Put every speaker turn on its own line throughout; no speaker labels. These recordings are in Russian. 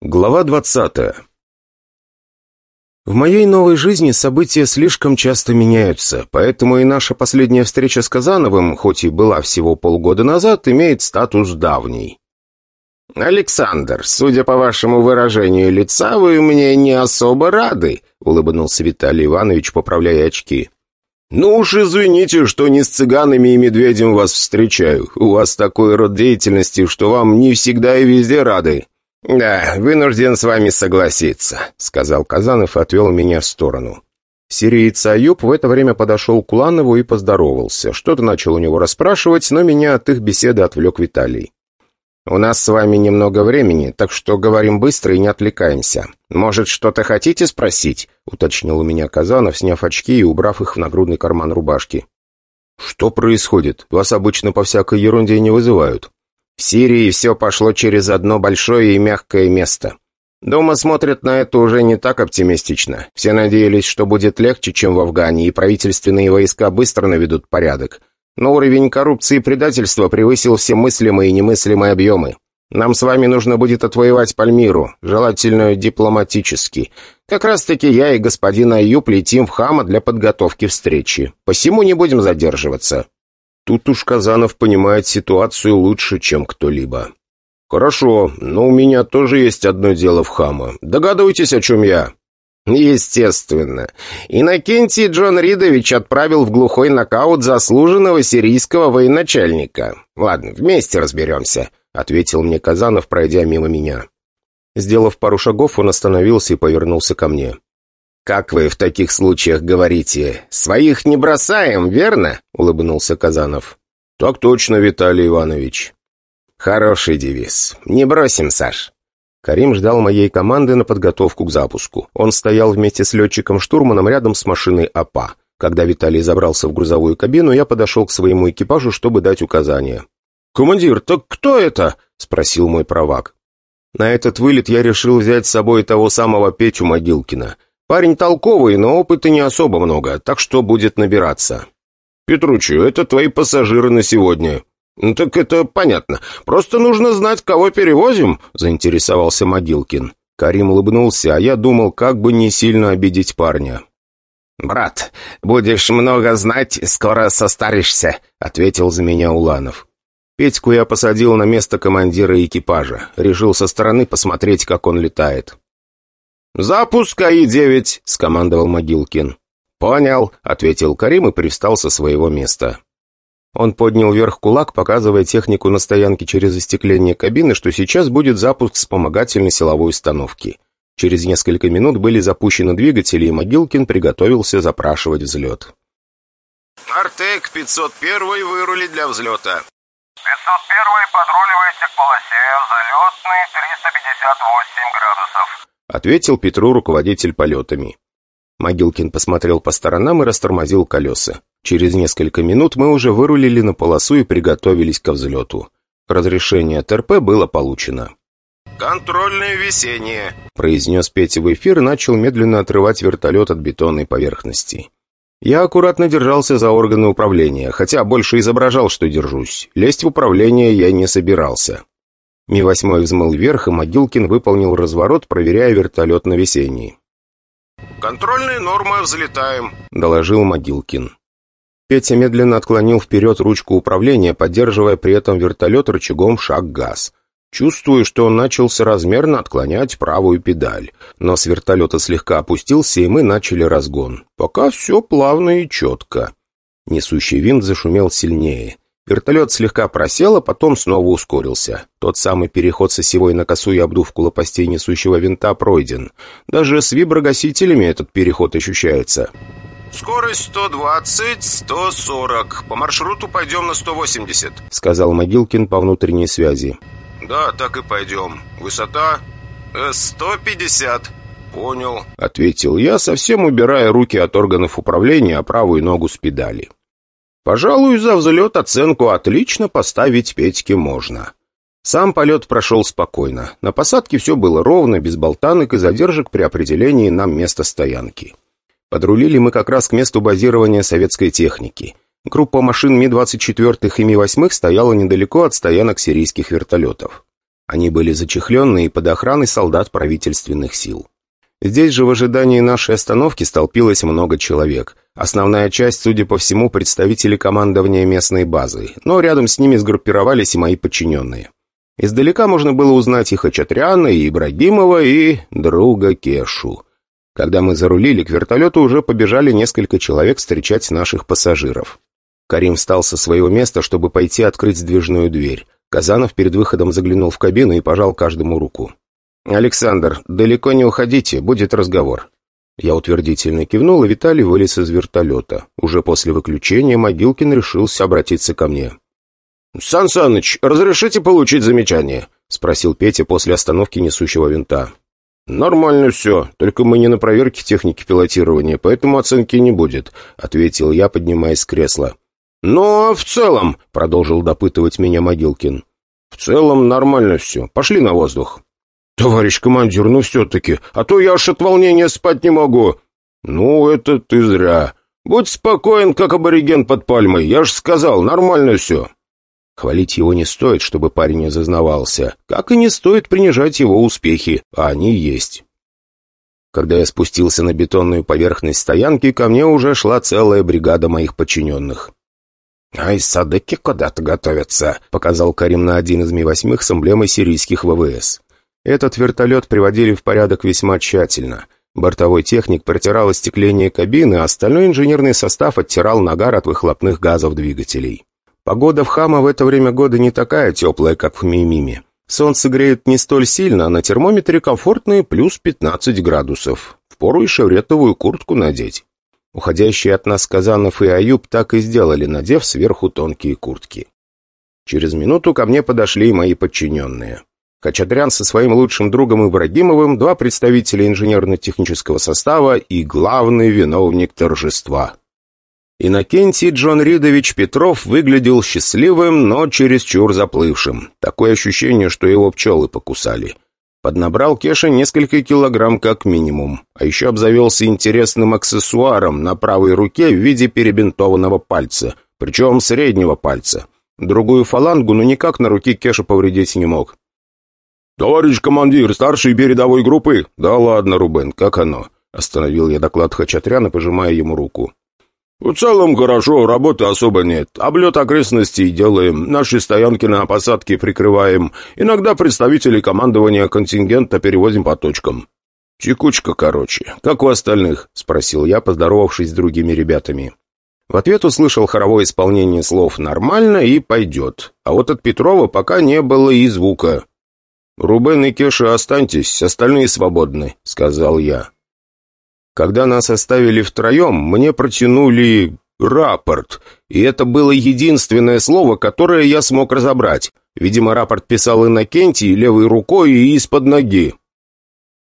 Глава 20 В моей новой жизни события слишком часто меняются, поэтому и наша последняя встреча с Казановым, хоть и была всего полгода назад, имеет статус давний. «Александр, судя по вашему выражению лица, вы мне не особо рады», — улыбнулся Виталий Иванович, поправляя очки. «Ну уж извините, что не с цыганами и медведем вас встречаю. У вас такой род деятельности, что вам не всегда и везде рады». «Да, вынужден с вами согласиться», — сказал Казанов и отвел меня в сторону. Сириец Аюб в это время подошел к Уланову и поздоровался. Что-то начал у него расспрашивать, но меня от их беседы отвлек Виталий. «У нас с вами немного времени, так что говорим быстро и не отвлекаемся. Может, что-то хотите спросить?» — уточнил у меня Казанов, сняв очки и убрав их в нагрудный карман рубашки. «Что происходит? Вас обычно по всякой ерунде не вызывают». В Сирии все пошло через одно большое и мягкое место. Дома смотрят на это уже не так оптимистично. Все надеялись, что будет легче, чем в Афгане, и правительственные войска быстро наведут порядок. Но уровень коррупции и предательства превысил все мыслимые и немыслимые объемы. Нам с вами нужно будет отвоевать Пальмиру, желательно дипломатически. Как раз-таки я и господин Аюб летим в Хама для подготовки встречи. Посему не будем задерживаться. Тут уж Казанов понимает ситуацию лучше, чем кто-либо. «Хорошо, но у меня тоже есть одно дело в хама. Догадываетесь, о чем я?» «Естественно. Иннокентий Джон Ридович отправил в глухой нокаут заслуженного сирийского военачальника. Ладно, вместе разберемся», — ответил мне Казанов, пройдя мимо меня. Сделав пару шагов, он остановился и повернулся ко мне. «Как вы в таких случаях говорите? Своих не бросаем, верно?» — улыбнулся Казанов. «Так точно, Виталий Иванович». «Хороший девиз. Не бросим, Саш». Карим ждал моей команды на подготовку к запуску. Он стоял вместе с летчиком-штурманом рядом с машиной АПА. Когда Виталий забрался в грузовую кабину, я подошел к своему экипажу, чтобы дать указания. «Командир, так кто это?» — спросил мой провак. На этот вылет я решил взять с собой того самого Петю Могилкина — Парень толковый, но опыта не особо много, так что будет набираться. «Петручу, это твои пассажиры на сегодня». «Ну, «Так это понятно. Просто нужно знать, кого перевозим», — заинтересовался Могилкин. Карим улыбнулся, а я думал, как бы не сильно обидеть парня. «Брат, будешь много знать, скоро состаришься», — ответил за меня Уланов. Петьку я посадил на место командира экипажа. Решил со стороны посмотреть, как он летает. «Запуск АИ-9», — скомандовал Могилкин. «Понял», — ответил Карим и привстал со своего места. Он поднял вверх кулак, показывая технику на стоянке через остекление кабины, что сейчас будет запуск вспомогательной силовой установки. Через несколько минут были запущены двигатели, и Могилкин приготовился запрашивать взлет.
«Артек 501 вырули для взлета». 501
подруливайте к полосе, взлетный 358 градусов.
— ответил Петру руководитель полетами. Могилкин посмотрел по сторонам и растормозил колеса. Через несколько минут мы уже вырулили на полосу и приготовились ко взлету. Разрешение ТРП было получено.
«Контрольное весеннее», —
произнес Петя в эфир и начал медленно отрывать вертолет от бетонной поверхности. Я аккуратно держался за органы управления, хотя больше изображал, что держусь. Лезть в управление я не собирался. Ми-8 взмыл вверх, и Могилкин выполнил разворот, проверяя вертолет на весенний.
«Контрольные нормы, взлетаем», —
доложил Могилкин. Петя медленно отклонил вперед ручку управления, поддерживая при этом вертолет рычагом шаг-газ. Чувствую, что он начал соразмерно отклонять правую педаль. но с вертолета слегка опустился, и мы начали разгон. Пока все плавно и четко. Несущий винт зашумел сильнее. Вертолет слегка просел, а потом снова ускорился. Тот самый переход с осевой на косу и обдувку лопастей несущего винта пройден. Даже с виброгасителями этот переход ощущается.
«Скорость 120, 140. По маршруту пойдем на 180», —
сказал Могилкин по внутренней связи.
«Да, так и пойдем. Высота...» э, «150». «Понял», —
ответил я, совсем убирая руки от органов управления, а правую ногу с педали. Пожалуй, за взлет оценку «отлично» поставить Петьке можно. Сам полет прошел спокойно. На посадке все было ровно, без болтанок и задержек при определении нам места стоянки. Подрулили мы как раз к месту базирования советской техники. Группа машин Ми-24 и Ми-8 стояла недалеко от стоянок сирийских вертолетов. Они были зачехленные под охраной солдат правительственных сил. Здесь же в ожидании нашей остановки столпилось много человек. Основная часть, судя по всему, представители командования местной базы, но рядом с ними сгруппировались и мои подчиненные. Издалека можно было узнать и Хачатряна, и Ибрагимова, и друга Кешу. Когда мы зарулили, к вертолету уже побежали несколько человек встречать наших пассажиров. Карим встал со своего места, чтобы пойти открыть сдвижную дверь. Казанов перед выходом заглянул в кабину и пожал каждому руку. «Александр, далеко не уходите, будет разговор». Я утвердительно кивнул, и Виталий вылез из вертолета. Уже после выключения Могилкин решился обратиться ко мне. «Сан Саныч, разрешите получить замечание?» — спросил Петя после остановки несущего винта. «Нормально все, только мы не на проверке техники пилотирования, поэтому оценки не будет», — ответил я, поднимаясь с кресла. «Но в целом», — продолжил допытывать меня Могилкин, — «в целом нормально все. Пошли на воздух». «Товарищ командир, ну все-таки, а то я аж от волнения спать не могу». «Ну, это ты зря. Будь спокоен, как абориген под пальмой. Я ж сказал, нормально все». Хвалить его не стоит, чтобы парень не зазнавался, как и не стоит принижать его успехи, а они есть. Когда я спустился на бетонную поверхность стоянки, ко мне уже шла целая бригада моих подчиненных. «Ай, садыки куда-то готовятся», — показал Карим на один из Ми-8 с эмблемой сирийских ВВС. Этот вертолет приводили в порядок весьма тщательно. Бортовой техник протирал остекление кабины, а остальной инженерный состав оттирал нагар от выхлопных газов двигателей. Погода в Хама в это время года не такая теплая, как в Мимиме. Солнце греет не столь сильно, а на термометре комфортные плюс 15 градусов. Впору и шевретовую куртку надеть. Уходящие от нас Казанов и Аюб так и сделали, надев сверху тонкие куртки. Через минуту ко мне подошли мои подчиненные. Хачатрян со своим лучшим другом Ибрагимовым, два представителя инженерно-технического состава и главный виновник торжества. Иннокентий Джон Ридович Петров выглядел счастливым, но чересчур заплывшим. Такое ощущение, что его пчелы покусали. Поднабрал Кеша несколько килограмм как минимум, а еще обзавелся интересным аксессуаром на правой руке в виде перебинтованного пальца, причем среднего пальца. Другую фалангу, но никак на руке Кеша повредить не мог. «Товарищ командир, старший передовой группы?» «Да ладно, Рубен, как оно?» Остановил я доклад Хачатряна, пожимая ему руку. «В целом хорошо, работы особо нет. Облет окрестностей делаем, наши стоянки на посадке прикрываем. Иногда представителей командования контингента перевозим по точкам». «Текучка, короче. Как у остальных?» — спросил я, поздоровавшись с другими ребятами. В ответ услышал хоровое исполнение слов «нормально» и «пойдет». А вот от Петрова пока не было и звука. «Рубен и Кеша, останьтесь, остальные свободны», — сказал я. Когда нас оставили втроем, мне протянули рапорт, и это было единственное слово, которое я смог разобрать. Видимо, рапорт писал Иннокентий левой рукой и из-под ноги.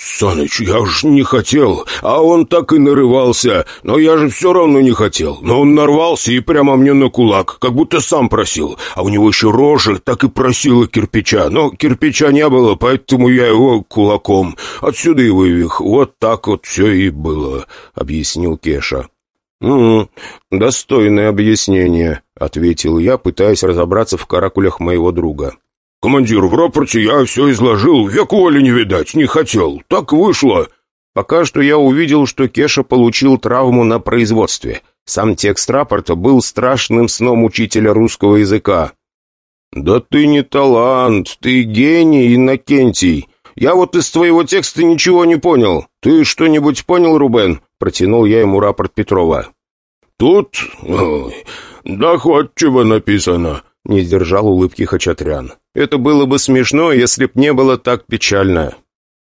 «Саныч, я ж не хотел, а он так и нарывался, но я же все равно не хотел. Но он нарвался и прямо мне на кулак, как будто сам просил, а у него еще рожа так и просила кирпича, но кирпича не было, поэтому я его кулаком отсюда и вывих. Вот так вот все и было», — объяснил Кеша. «Угу, достойное объяснение», — ответил я, пытаясь разобраться в каракулях моего друга. «Командир, в рапорте я все изложил, век воли не видать, не хотел. Так вышло». Пока что я увидел, что Кеша получил травму на производстве. Сам текст рапорта был страшным сном учителя русского языка. «Да ты не талант, ты гений, Иннокентий. Я вот из твоего текста ничего не понял. Ты что-нибудь понял, Рубен?» Протянул я ему рапорт Петрова. «Тут ой, доходчиво написано», — не сдержал улыбки Хачатрян. Это было бы смешно, если б не было так печально.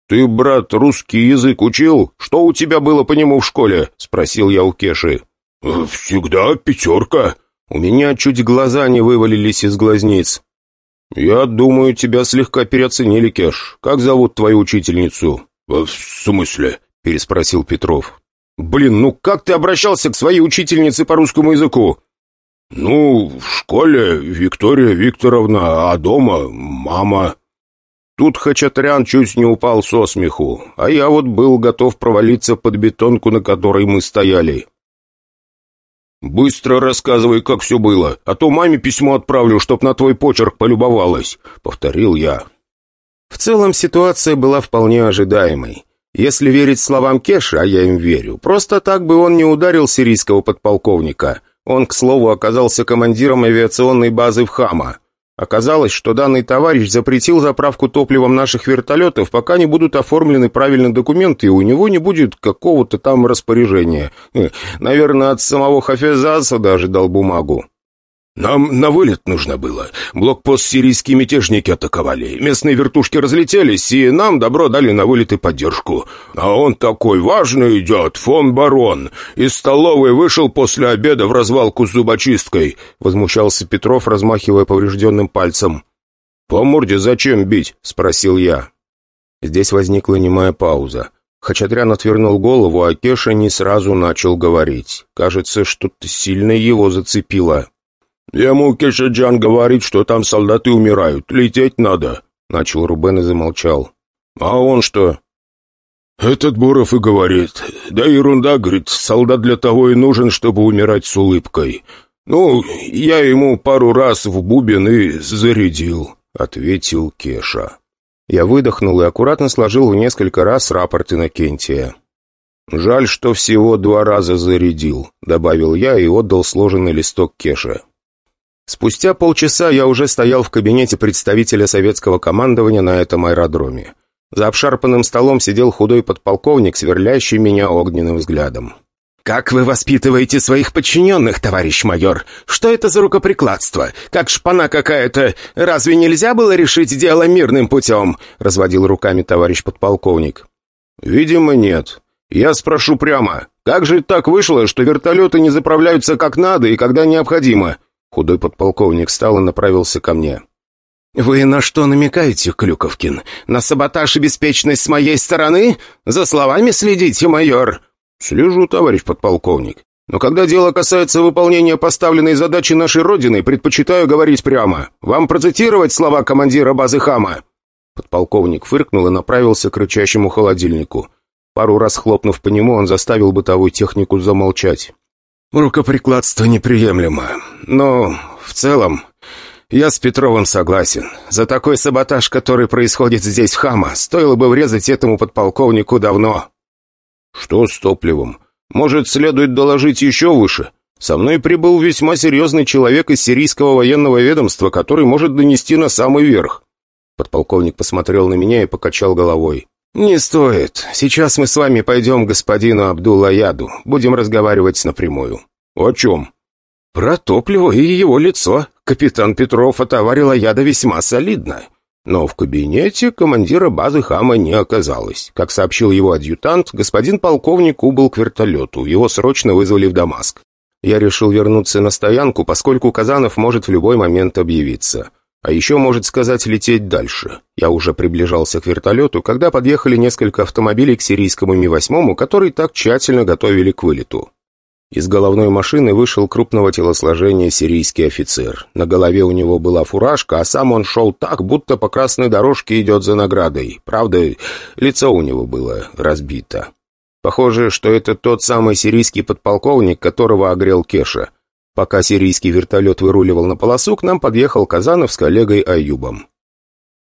«Ты, брат, русский язык учил? Что у тебя было по нему в школе?» — спросил я у Кеши. «Всегда пятерка». У меня чуть глаза не вывалились из глазниц. «Я думаю, тебя слегка переоценили, Кеш. Как зовут твою учительницу?» «В смысле?» — переспросил Петров. «Блин, ну как ты обращался к своей учительнице по русскому языку?» «Ну, в школе Виктория Викторовна, а дома мама». Тут Хачатрян чуть не упал со смеху, а я вот был готов провалиться под бетонку, на которой мы стояли. «Быстро рассказывай, как все было, а то маме письмо отправлю, чтоб на твой почерк полюбовалась», — повторил я. В целом ситуация была вполне ожидаемой. Если верить словам Кеши, а я им верю, просто так бы он не ударил сирийского подполковника. Он, к слову, оказался командиром авиационной базы в Хама. Оказалось, что данный товарищ запретил заправку топливом наших вертолетов, пока не будут оформлены правильные документы, и у него не будет какого-то там распоряжения. Э, наверное, от самого Хафезаса даже дал бумагу.
«Нам на вылет нужно было. Блокпост сирийские мятежники атаковали. Местные вертушки разлетелись, и нам добро дали на вылет и поддержку. А он такой важный идет, фон барон. Из столовой вышел после обеда в развалку с зубочисткой», — возмущался Петров, размахивая поврежденным пальцем.
«По морде зачем бить?» — спросил я. Здесь возникла немая пауза. Хачатрян отвернул голову, а Кеша не сразу начал говорить. Кажется, что-то сильно его зацепило.
«Ему Кешаджан говорит, что там солдаты умирают. Лететь надо», — начал Рубен и замолчал.
«А он что?»
«Этот Буров и говорит. Да ерунда, говорит, солдат для того и нужен, чтобы умирать с улыбкой. Ну, я ему пару раз в бубен и зарядил», — ответил Кеша.
Я выдохнул и аккуратно сложил в несколько раз рапорт Иннокентия. «Жаль, что всего два раза зарядил», — добавил я и отдал сложенный листок Кеше. Спустя полчаса я уже стоял в кабинете представителя советского командования на этом аэродроме. За обшарпанным столом сидел худой подполковник, сверлящий меня огненным взглядом.
«Как вы воспитываете своих подчиненных, товарищ майор? Что это за рукоприкладство? Как шпана какая-то? Разве нельзя было решить дело мирным путем?» — разводил руками товарищ подполковник.
«Видимо, нет. Я спрошу прямо. Как же так вышло, что вертолеты не заправляются как надо и когда необходимо?» Худой подполковник встал и направился ко мне.
«Вы на что намекаете, Клюковкин? На саботаж и беспечность с моей стороны? За словами следите, майор?»
«Слежу, товарищ подполковник. Но когда дело касается выполнения поставленной задачи нашей Родины, предпочитаю говорить прямо. Вам процитировать слова командира базы Хама?» Подполковник фыркнул и направился к рычащему холодильнику. Пару раз хлопнув по нему, он заставил бытовую технику замолчать.
«Рукоприкладство неприемлемо. Но в целом я с Петровым согласен. За такой саботаж, который происходит здесь, в Хама, стоило бы врезать этому подполковнику давно».
«Что с топливом? Может, следует доложить еще выше? Со мной прибыл весьма серьезный человек из сирийского военного ведомства, который может донести на самый верх». Подполковник посмотрел на меня и покачал головой.
«Не стоит. Сейчас мы с вами пойдем к господину Абдулла-Яду. Будем разговаривать напрямую».
«О чем?»
«Про топливо и его лицо. Капитан Петров отоварил Яда весьма солидно». Но в кабинете командира базы Хама не оказалось. Как сообщил его адъютант, господин полковник убыл к вертолету. Его срочно вызвали в Дамаск. Я решил вернуться на стоянку, поскольку Казанов может в любой момент объявиться. А еще, может сказать, лететь дальше. Я уже приближался к вертолету, когда подъехали несколько автомобилей к сирийскому Ми-8, который так тщательно готовили к вылету. Из головной машины вышел крупного телосложения сирийский офицер. На голове у него была фуражка, а сам он шел так, будто по красной дорожке идет за наградой. Правда, лицо у него было разбито. Похоже, что это тот самый сирийский подполковник, которого огрел Кеша. Пока сирийский вертолет выруливал на полосу, к нам подъехал Казанов с коллегой Аюбом.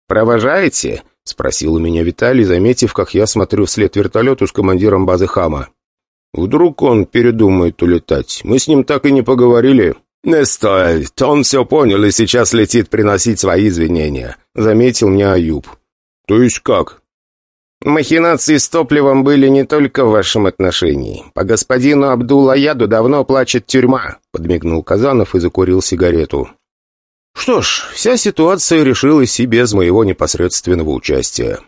«Провожаете?» — спросил у меня Виталий, заметив, как я смотрю вслед вертолету с командиром базы Хама. «Вдруг он передумает улетать? Мы с ним так и не поговорили». «Не стоит, он все понял и сейчас летит приносить свои извинения», — заметил мне Аюб.
«То есть как?»
Махинации с топливом были не только в вашем отношении. По господину Абдулла-Яду давно плачет тюрьма», — подмигнул Казанов и закурил сигарету. «Что ж, вся ситуация решилась и без моего непосредственного участия».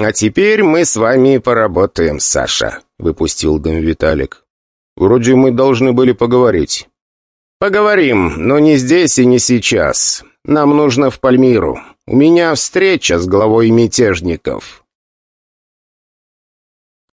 «А теперь мы с вами поработаем, Саша», — выпустил дым Виталик.
«Вроде мы должны были поговорить».
«Поговорим, но не здесь и не сейчас. Нам нужно в Пальмиру. У меня встреча с главой мятежников».